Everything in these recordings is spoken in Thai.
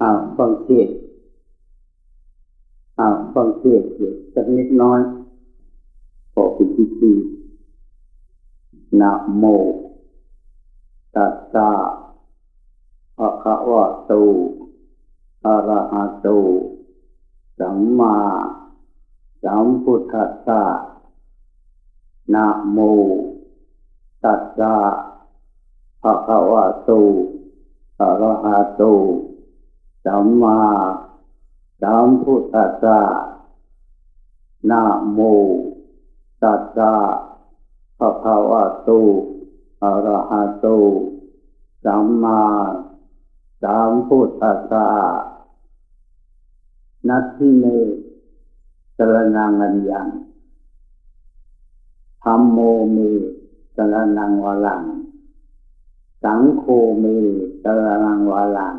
อ่าบางเทศอ่าบางเทศเยอะสักนิดน้อยพอเป็นพิธีนะโมตัสสะภะคะวะโตอะระหะโตสัมมาสัมพุทธัสสะนะโมตัสสะภะคะวะโตอะระหะโต สัมมาสัมพุทธัสสะนะโมตัสสะภะคะวะโตอะระหะโตสัมมาสัมพุทธัสสะนัตถิเมสรนังอัญญังธรรมโมเมสรนังวลัง สังโฆเมสรนังวลัง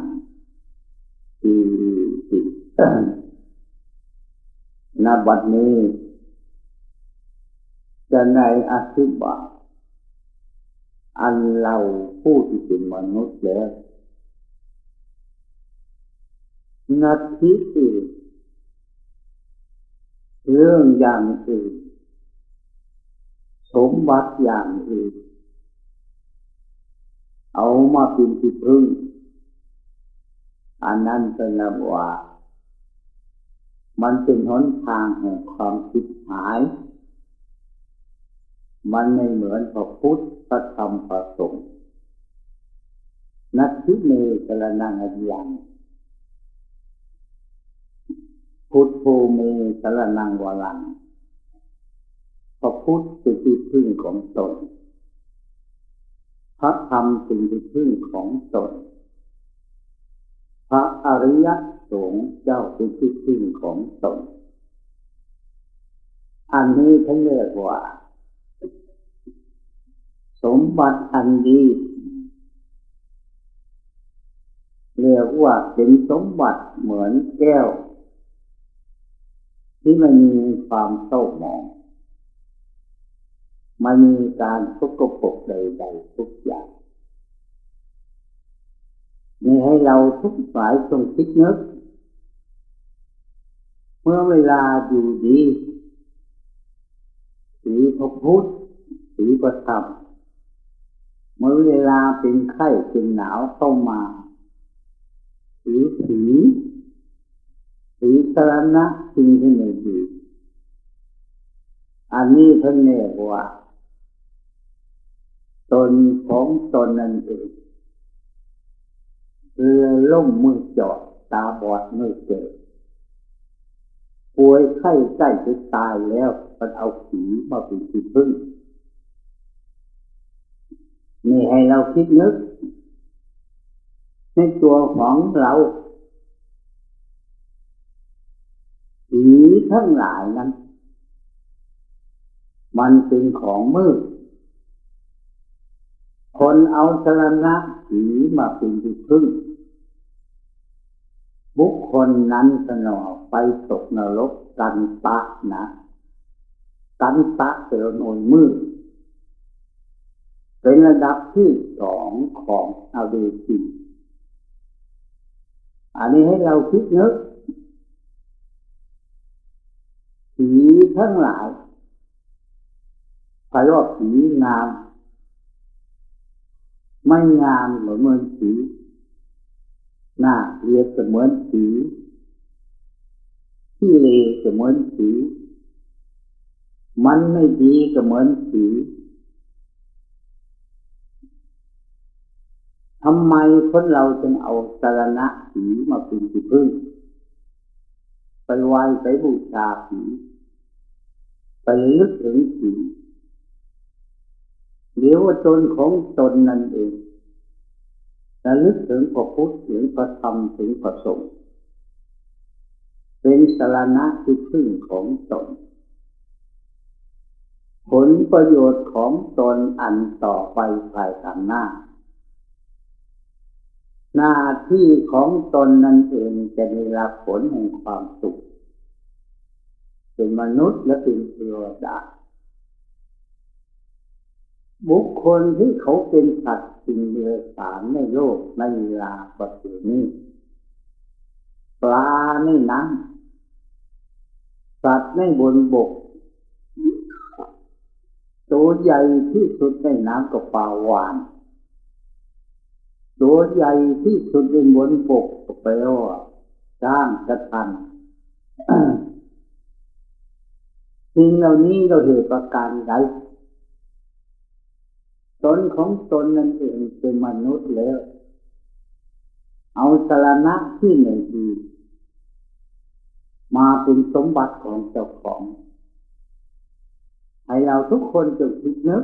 ทีจิตนบัดนี้ จะในอธิบายอันเราผู้ที่เป็นมนุษย์แล้วนาทีอื่นเรื่องอย่างอื่น สมบัติอย่างอื่น เอามาเป็นที่พึ่ง อันนั้นเป็นระว่า มันเป็นหนทางแห่งความคิดหาย มันไม่เหมือนพระพุทธพระธรรมพระสงฆ์นัตถิเมกรนังอริยังพุทโธเมสรนังวลังพระพุทธเป็นที่พึ่งของตนพระธรรมเป็นที่พึ่งของตน พระอริยสงฆ์เจ้าเป็นที่พึ่งของตนอันนี้ท่านเรียกว่า สมบัติอันดีเรียกว่าเป็นสมบัติเหมือนแก้ว ที่ไม่มีความเศร้าหมองไม่มีการทุกข์ปกใดๆทุกอย่าง มีให้เราทุกฝ่ายจงคิดนึก เมื่อเวลาอยู่ดีถือพระพุทธถือประธรรมเมื่อเวลาเป็นไข้เป็นหนาวเข้ามาถือผีถือสรณะสิ่งที่ไม่ดีอันนี้ท่านเรียกว่า ตนของตนนั่นเอง เรือล่มมือจอดตาบอดมือเกิดป่วยไข้ใกล้จะตายแล้ว มันเอาผีมาเป็นที่พึ่งนี่ให้เราคิดนึก ในตัวของเราผีทั้งหลายนั้น มันเป็นของมืด คนเอาสรณะผีมาเป็นที่พึ่ง บุคคลนั้นสนอไปตกนรกกันตะนะกันตะเป็นโนยมืดเป็นระดับที่สองของอาเวจีอันนี้ให้เราคิดนึกผีทั้งหลายใครว่าผีงาม ไม่งามเหมือนเหมือนผีหน้าเรียบเสมือนผีที่เลเสมือนผีมันไม่ดีก็เหมือนผีทำไมคนเราจึงเอาสารณะผีมาเป็นที่พึ่ง ไปไหว้ไปบูชาผี ไปลึกถึงผี เดี๋ยวว่าตนของตนนั่นเองระลึกถึงพระพุทธถึงพระธรรมถึงพระสงฆ์เป็นสารณะที่พึ่งของตน ผลประโยชน์ของตนอันต่อไปภายข้างหน้า หน้าที่ของตนนั่นเองจะได้รับผลแห่งความสุข เป็นมนุษย์และเป็นเทวดา บุคคลที่เขาเป็นสัตว์สิ่งเดือสารในโลกในเวลาปัจจุบันนี้ปลาในน้ำสัตว์ในบนบก ตัวใหญ่ที่สุดในน้ำก็ปลาวานตัวใหญ่ที่สุดในบนบกก็แปลว่าจ้างกระทันสิ่งเหล่านี้เราเหตุประการใด ตนของตนนั่นเองเป็นมนุษย์แล้ว เอาสารณะที่หนึ่งดีมาเป็นสมบัติของเจ้าของให้เราทุกคนจงคิดนึก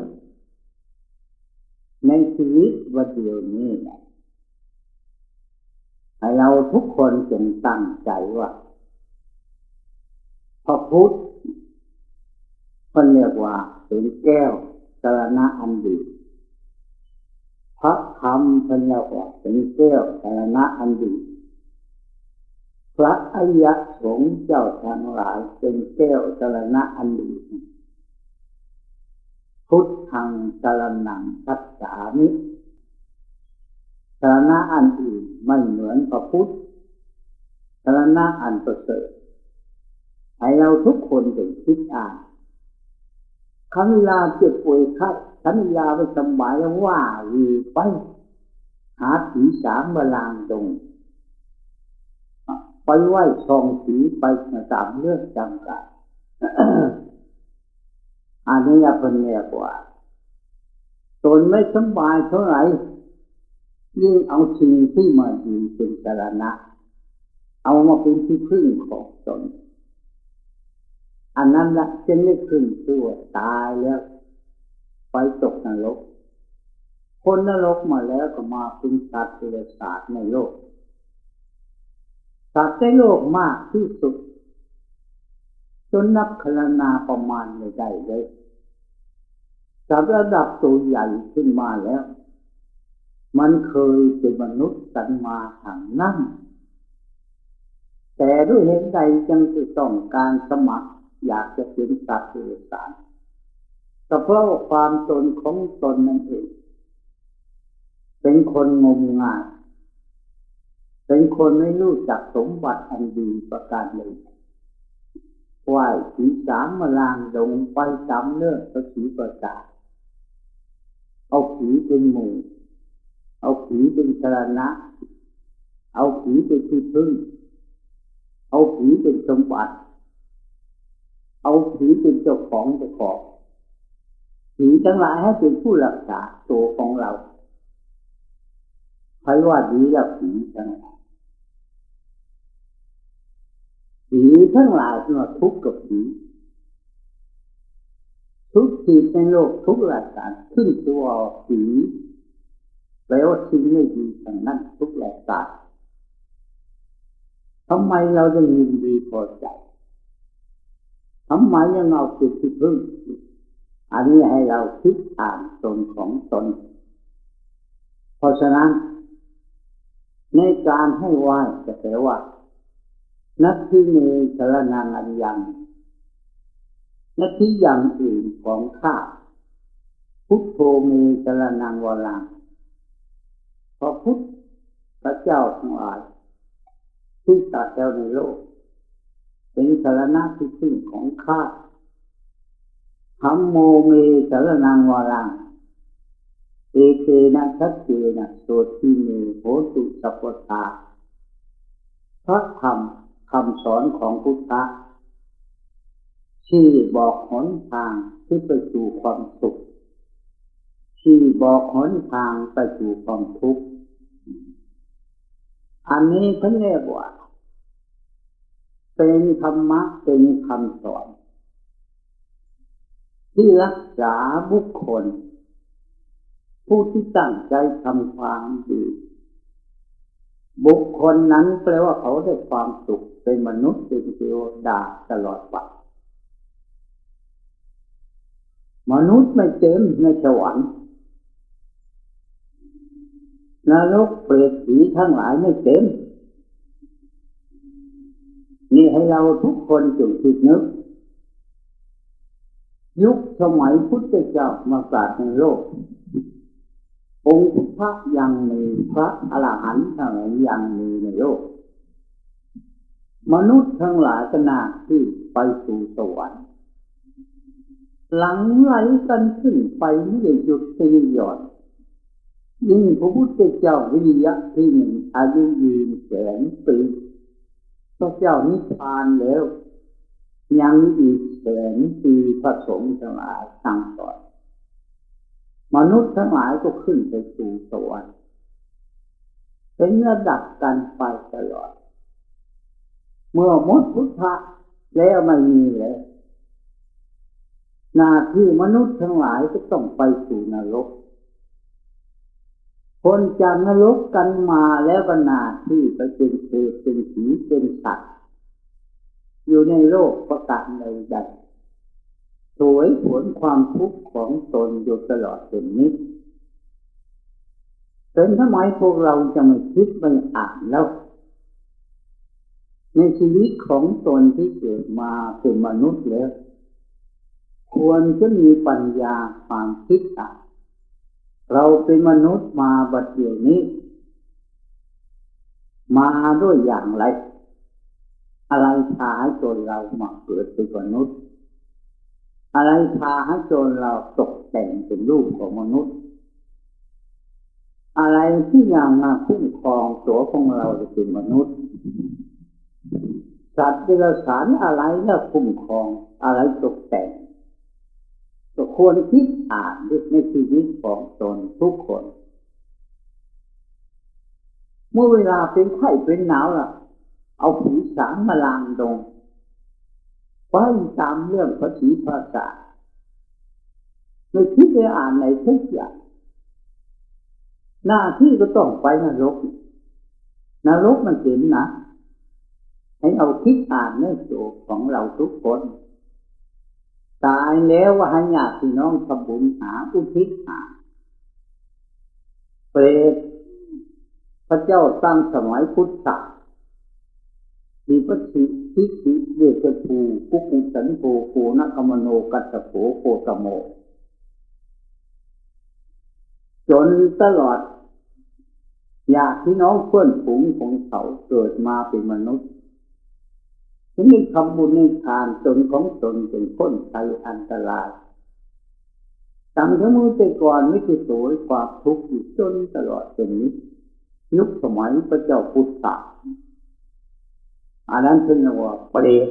ในชีวิตวันเดียวนี้นะให้เราทุกคนจงตั้งใจว่าพระพุทธคนเรียกว่าเป็นแก้วสารณะอันดี ระธรรมพันเรียกว่าเป็นแก้วสารณะอันดี พระอริยสงฆ์เจ้าทั้งหลายเป็นแก้วสารณะอันดีพุทธังสารนังทัตสามิสารณะอันอื่นไม่เหมือนพระพุทธสารณะอันประเสริฐให้เราทุกคนเป็นคิดอ่านคำเวลาเจ็บป่วยไข้ขันยาไปสบายแล้วว่าวีไป หาผีสามมาลางตรงไปไหว้ทองผีไปตามเรื่องจำกัดอันนี้เป็นเนี่ยกว่าตนไม่สบายเท่าไหร่ยิ่งเอาสิ่งที่มาดีเป็นสารณะ เอามาเป็นที่พึ่งของตน อันนั้นละจะไม่ขึ้นตัวตายแล้ว ไปตกนรก คนนรกมาแล้วก็มาเป็นสัตว์เดรัจฉานในโลก สัตว์ในโลกมากที่สุด จนนับคลนาประมาณไม่ได้เลยสัตว์ระดับตัวใหญ่ขึ้นมาแล้ว มันเคยเป็นมนุษย์กันมาทางนั้นแต่ด้วยเหตุใดจึงต้องการสมัคร อยากจะเป็นสัตว์เดรัจฉานก็เพราะความตนของตนนั่นเอง เป็นคนงมงาย เป็นคนไม่รู้จักสมบัติอันดีประการเลยไหวผีสามมาลางลงไปจำเนื้อพระผีประกาเอาผีเป็นหมู่ เอาผีเป็นสารณะ เอาผีเป็นที่พึ่ง เอาผีเป็นสมบัติ เอาผีเป็นเจ้าของเจ้าของผีทั้งหลายให้เป็นผู้รักษาตัวของเรา ใครว่าดีแล้วผีทั้งหลายผีทั้งหลายที่มาทุกข์กับผีทุกทีในโลกทุกหลักการขึ้นตัวผีแปลว่าสิ่งไม่ดีทั้งนั้นทุกหลักการทำไมเราได้ยินดีพอใจทำไมยังเอาจิตที่พึ่ง อันนี้ให้เราคิดอ่านตนของตน เพราะฉะนั้น ในการให้ไหว้จะแปลว่านักที่มีสารนังอันยังนักที่ยังอื่นของข้าพุทโธมีสารนังวรังพระพุทธพระเจ้าทั้งหลายที่ตรัสแล้วในโลก เป็นสรณะที่พึ่งของข้าธัมโมเมสะระณังวะรัง เอเตนะ สัจจะวัชเชนะโสตถิเมโหตุสัพพะทาพระธรรมคำสอนของพุทธะที่บอกหนทางที่ไปสู่ความสุข ที่บอกหนทางไปสู่ความทุกข์ อันนี้เขาเรียกว่า เป็นธรรมะเป็นคำสอน ที่รักษาบุคคล ผู้ที่ตั้งใจทำความดี บุคคลนั้นแปลว่าเขาได้ความสุขเป็นมนุษย์เป็นเทวดาตลอดไปมนุษย์ไม่เต็มในสวรรค์นรกเปรตผีทั้งหลายไม่เต็มนี่ให้เราทุกคนจงคิดนึก ยุคสมัยพุทธเจ้ามาศาสตร์ในโลก องค์พระยังมีพระอรหันต์ทั้งหลายยังมีในโลก มนุษย์ทั้งหลายก็นาที่ไปสู่สวรรค์หลังไหลกันขึ้นไปไม่ได้หยุดตีหย่อนยิ่งพระพุทธเจ้าวิริยะที่หนึ่งอายุยืนแสนปีพระเจ้านิพพานแล้ว ยังอีกแสนปีผสมทั้งหลายตั้งต่อ มนุษย์ทั้งหลายก็ขึ้นไปสู่สวรรค์เป็นระดับกันไปตลอด เมื่อมดพุทธะแล้วไม่มีแล้วหน้าที่มนุษย์ทั้งหลายก็ต้องไปสู่นรก คนจากนรกกันมาแล้วก็นาที่ไปเป็นเปรตเป็นผีเป็นสัตว์อยู่ในโลกประกาศในใด สวยผลความทุกข์ของตนอยู่ตลอดเป็นนิดเป็นทำไมพวกเราจะไม่คิดไม่อ่านแล้ว ในชีวิตของตนที่เกิดมาเป็นมนุษย์แล้ว ควรจะมีปัญญาความคิดอ่านเราเป็นมนุษย์มาบัดเดี๋ยวนี้ มาด้วยอย่างไร อะไรพาให้ตนเรามาเกิดเป็นมนุษย์ อะไรพาให้จนเราตกแต่งเป็นรูปของมนุษย์ อะไรที่ยังมาคุ้มครองตัวของเราจะเป็นมนุษย์สัตว์เดรัจฉานอะไรเนี่ยคุ้มครองอะไรตกแต่งก็ควรคิดอ่านดในชีวิตของตนทุกคน เมื่อเวลาเป็นไข้เป็นหนาวล่ะ เอาผีสางมาลางดง ไปตามเรื่องภาษีภาษาไม่คิดจะอ่านในทุกอย่างหน้าที่ก็ต้องไปนรกนรกมันเห็นนะ ให้เอาคิดอ่านในโจของเราทุกคน ตายแล้วว่าให้ญาติพี่น้องทำบุญหาอุทิศหาเปรตพระเจ้าตั้งสมัยพุทธะมีพ ระสิทิสิเวชภูกุกุสันโภโคนักมโนกัตโภโคตโม จนตลอด อยากที่น้องเพื่อนฝูงของเขาเกิดมาเป็นมนุษย์ถึงได้ทำบุญในทานตนของตนเป็นพ้นภัยอันตรายตั้งแต่มือแต่ก่อนไม่เคยโสยความทุกข์อยู่จนตลอดเป็นนี้ยุคสมัยพระเจ้าพุทธะ อันนั้นเป็นว่าเปรต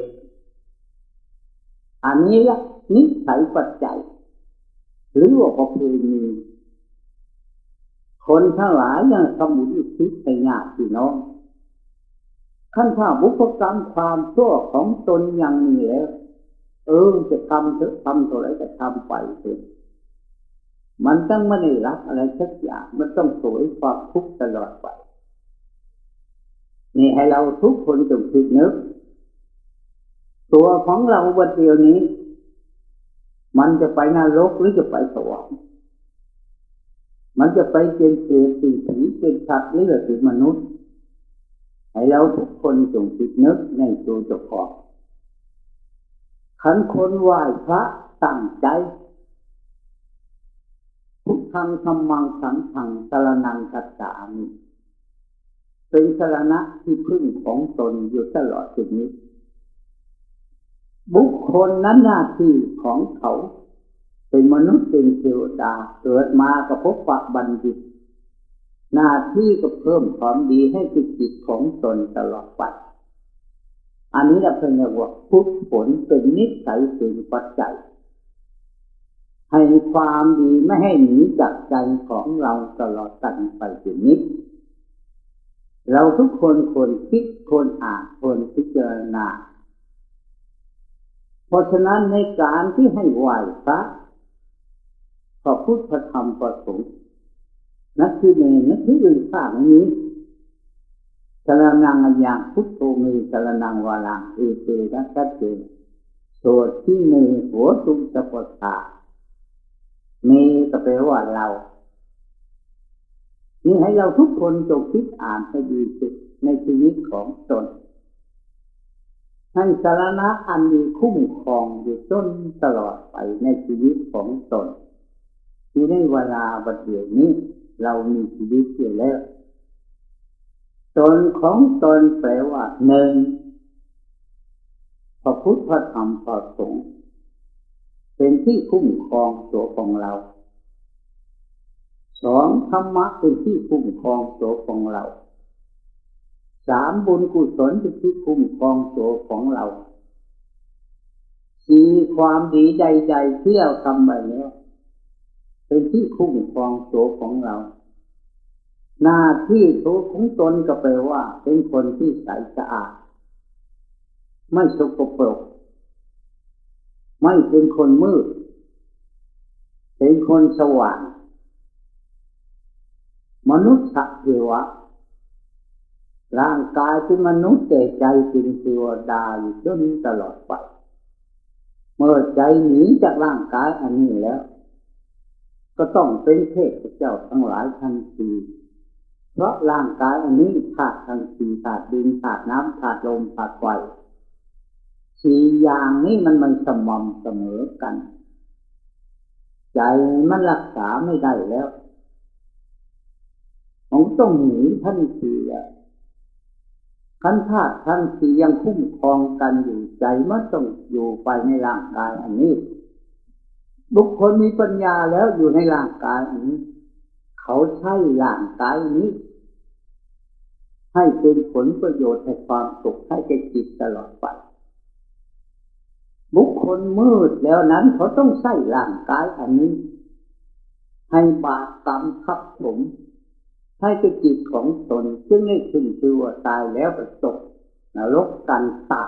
อันนี้ละนิสัยปัจจัย หรือว่าประเพณีคนทั้งหลายยังสมุนอิทิศในญาติน้องขั้นถ้าบุพกรรมความชั่วของตนยังมีแล้วเออจะทำเถอะทำเท่าไรจะทำไปเถอะมันต้องไม่ได้รับอะไรสักอย่าง มันต้องสวยความทุกข์ตลอดไป นี่ให้เราทุกคนจงคิดนึก ตัวของเราวันเดียวนี้ มันจะไปนรกหรือจะไปสวรรค์มันจะไปเป็นเปรตเป็นผีเป็นสัตว์หรือเป็นมนุษย์ ให้เราทุกคนจงคิดนึกในตัวเจ้าของขันคนไหว้พระตั้งใจทุกทางธรรมังสังขังสารนังกัจจามิ เป็นสรณะที่พึ่งของตนอยู่ตลอดชีวิตบุคคลนั้นหน้าที่ของเขา เป็นมนุษย์เป็นเทวดาเกิดมาก็พบปะบัณฑิต หน้าที่ก็เพิ่มความดีให้จิตจิตของตนตลอดไปอันนี้เราเป็นเรียกว่าพุทธผลเป็นนิสัยเป็นปัจจัยให้ความดีไม่ให้หนีจากใจของเราตลอดกันไปถึงนิด เราทุกคนควรคิดควรอ่านควรพิจารณา เพราะฉะนั้นในการที่ให้ไหวพระพระพุทธธรรมประสงค์นักที่เนนักที่อื่นข้างนี้สารนังอย่างพุทโธมีสารนังวาลังเอเตนะชัดเจนสวดที่มีหัวตุงสะปดามีก็แปลว่าเรา นี่ให้เราทุกคนจงคิดอ่านให้ดีสุดในชีวิตของตนให้สาระอันมีคุ้มครองอยู่จนตลอดไปในชีวิตของตนที่ในเวลาบัดเดี๋ยวนี้ เรามีชีวิตอยู่แล้วตนของตนแปลว่าหนึ่งพระพุทธธรรมพระสงฆ์เป็นที่คุ้มครองตัวของเรา สองธรรมะเป็นที่คุ้มครองตัวของเรา สามบุญกุศลเป็นที่คุ้มครองตัวของเราสี่ความดีใดๆที่เราทำไปแล้วเป็นที่คุ้มครองตัวของเรา หน้าที่ตัวของตนก็แปลว่า เป็นคนที่ใสสะอาด ไม่สกปรก ไม่เป็นคนมืด เป็นคนสว่าง มนุษย์สัตว์เทวะ ร่างกายเป็นมนุษย์แต่ใจเป็นเทวดาอยู่จนตลอดไป เมื่อใจหนีจากร่างกายอันนี้แล้ว ก็ต้องเป็นเทพเจ้าทั้งหลายทันทีเพราะร่างกายอันนี้ธาตุทั้งสี่ธาตุดินธาตุน้ำธาตุลมธาตุไฟสี่อย่างนี้มันมันสม่ำเสมอกัน ใจมันรักษาไม่ได้แล้ว ต้องหนีทันทีอะขันธาตุทั้งสี่ยังคุ้มครองกันอยู่ใจมันต้องอยู่ไปในร่างกายอันนี้ บุคคลมีปัญญาแล้วอยู่ในร่างกายนี้ เขาใช้ร่างกายนี้ ให้เป็นผลประโยชน์ให้ความสุขให้แก่จิตตลอดไป บุคคลมืดแล้วนั้นเขาต้องใช้ร่างกายอันนี้ ให้บาปกรรมทับผม ให้แก่จิตของตนจึงได้ขึ้นชื่อว่าตายแล้วไปตกนรกกันตา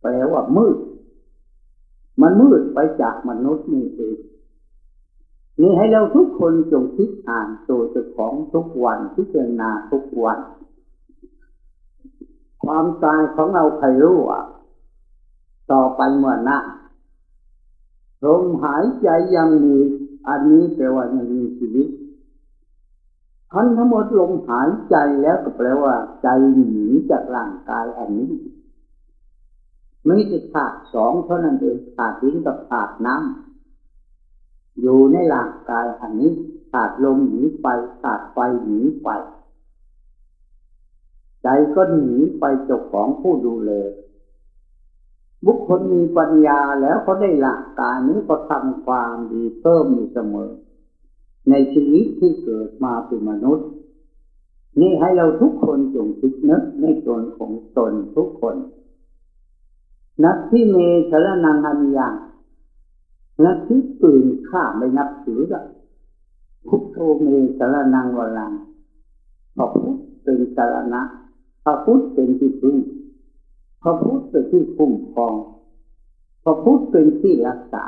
แปลว่ามืด มันมืดไปจากมนุษย์นี่เองนี่ให้เราทุกคนจงคิดอ่านตัวเจ้าของทุกวันพิจารณาทุกวัน ความตายของเราใครรู้อะต่อไปเมื่อหน้าลมหายใจยังมีอันนี้แปลว่ายังมีชีวิต ทั้งทั้งหมดลมหายใจแล้วก็แปลว่า ใจหนีจากร่างกายอันนี้ไม่ใช่ธาตุสองเท่านั้นเองธาตุดินกับธาตุน้ำอยู่ในร่างกายอันนี้ธาตุลมหนีไปธาตุไฟหนีไป ใจก็หนีไปจ้าของผู้ดูแลบุคคลมีปัญญาแล้วเขาได้ร่างกายนี้ก็ทำความดีเพิ่มอยู่เสมอ ในชีวิตที่เกิดมาเป็นมนุษย์ นี่ให้เราทุกคนจงคิดนึกในตนของตนทุกคน นักที่เมสรนังอันยังนักที่ตื่นข้าไม่นับถือละพุทโธเมสรนังวลังพระพุทธเป็นสารณะพระพุทธเป็นที่พึ่งพระพุทธเป็นที่คุ้มครองพระพุทธเป็นที่รักษา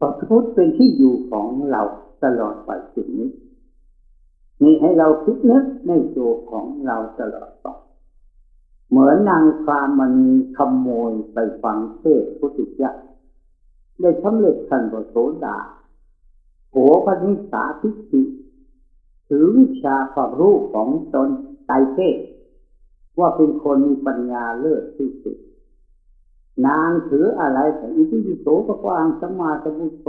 พระพุทธเป็นที่อยู่ของเรา ตลอดไปสิ่งนี้นี่ให้เราคิดนึกในตัวของเราตลอดไปเหมือนนางพรามณีขโมยไปฟังเทศพุทธิยะได้สำเร็จขันโสดาโหพนิสาทิฏฐิถือวิชาความรู้ของตนไตเทศ ว่าเป็นคนมีปัญญาเลิศที่สุด นางถืออะไรแต่อิทิปิโสพระอังสมาสมุโต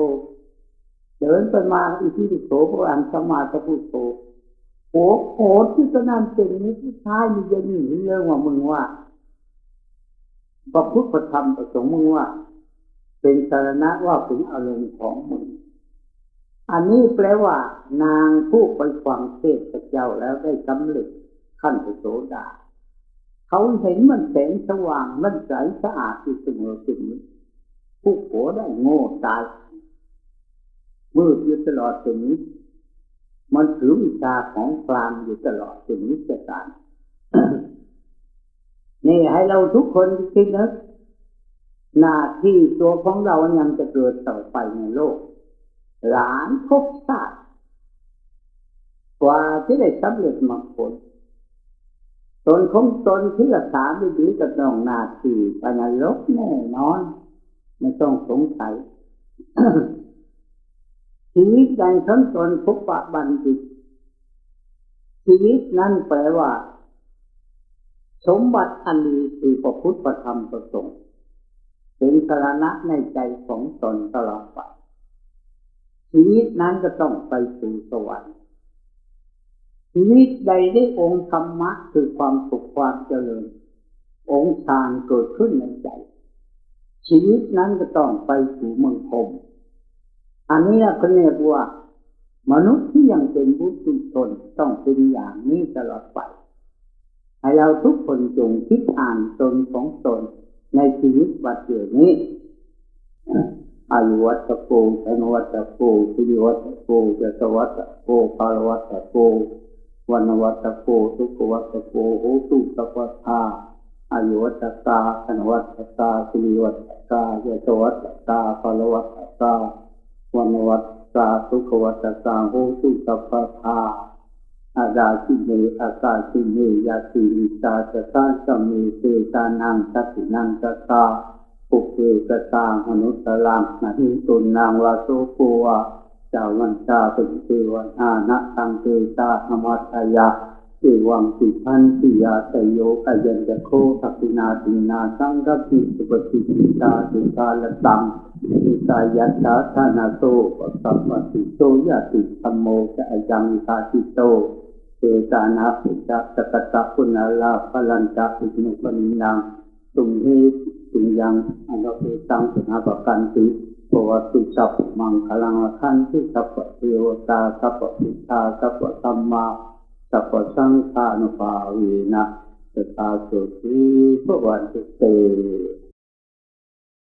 เดินไปมาอิทิปิโสพระอังสมาสมุโตโอ้โหที่จะนำเป็นนี้ที่ท้ายมีจะหนีเรื่องว่ามึงว่าพระพุทธธรรมประสงค์มึงว่า เป็นสารณะว่าเป็นอารมณ์ของมึงอันนี้แปลว่า นางผู้ไปฟังเทศเจ้าแล้วได้สำเร็จขั้นโสดาเขาเห็นมันแสงสว่างมันใสสะอาดที่เสมอสิ่งนี้ผู้โผได้โง่ตาย มืดอยู่ตลอดสิ่งนี้ มันถือวิชาของกลางอยู่ตลอดถึงนิจการนี่ให้เราทุกคนคิดนะหน้าที่ตัวของเรายังจะเกิดต่อไปในโลก หลานพบชาติกว่าที่ได้สำเร็จมรรคผลตนของตนที่รักษาดีกับน้องนาทีไปนรกแน่นอน ไม่ต้องสงสัย ชีวิตใดทั้งตนพบปะบัณฑิตชีวิตนั้นแปลว่า สมบัติอันดีคือพระพุทธธรรมประสงค์เป็นสาระในใจของตนตลอดไปชีวิตนั้นก็ต้องไปสู่สวรรค์ชีวิตใดได้องค์ธรรมะคือความสุขความเจริญ องค์ฌานเกิดขึ้นในใจ ชีวิตนั้นก็ต้องไปสู่เมืองพรม อันนี้เขาเรียกว่ามนุษย์ที่ยังเป็นบุตุชนต้องเป็นอย่างนี้ตลอดไป ให้เราทุกคนจงคิดอ่านตนของตนในชีวิตวัดเดียวนี้อายุวัตโกธนวัตโกสุริวัตโกจตวัตโกปารวัตโกวันวัตโกทุกวัตโกโหตุตวัฏฐาอายุวัตกาธนวัตกาสุริวัตกาจตวัตกาปารวัตกา วันวัตกาทุกวัตกาโหตุตวัฏฐาอาดาสิเมอากาสิเมยาสิมิตาสตาสมีเตตานังสัตินังสตาปุเกกตามนุสลังนาหิตุนางวาโสโกวาจาวันชาเป็นเทวนอานะตังเตตาธรรมัตยา เอวังสิพันติยาตโยกยัญจโคทักินาตินาสังกัปปิสุปฏิปิตาสุกาลตังอิตายัตถาธานาโตปัสสัมปิโตยะติธรรมโมจะยังตาติโตเตตานาปิจตกตะคุณาลาพลันจะอินุปนิยังตุงเฮตุงยังอันเราเตตังสนาปกันติโพวัตุสัพมังคลังคันที่สัพเทวตาสัพพพุทาสัพธรรมา สัพพสังฆานุภาเวนะสตาสุขีพระวันตุเต